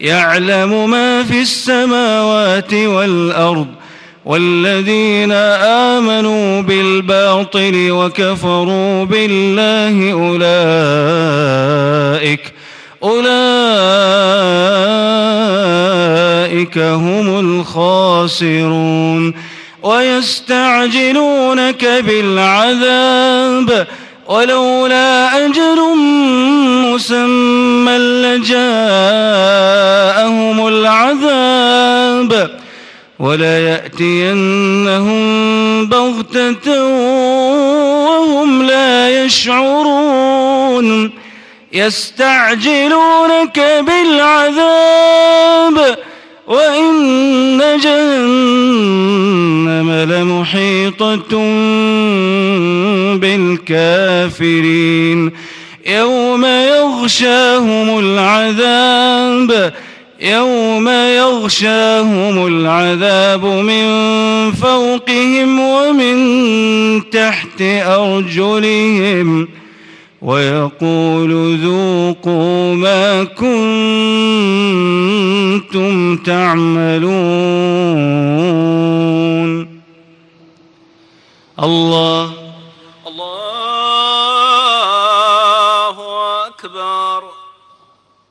يعلم ما في السماوات والأرض والذين آمنوا بالباطل وكفروا بالله أولئك أولئك هم الخاسرون ويستعجلونك بالعذاب ولولا أجر مسمى لجاءهم العذاب ولا يأتينهم بغتة وهم لا يشعرون يستعجلونك بالعذاب وإن جهنم لمحيطة بالكافرين يوم يغشاهم العذاب يوم يغشاهم العذاب من فوقهم ومن تحت أرجلهم ويقول ذوقوا ما كنتم تعملون. الله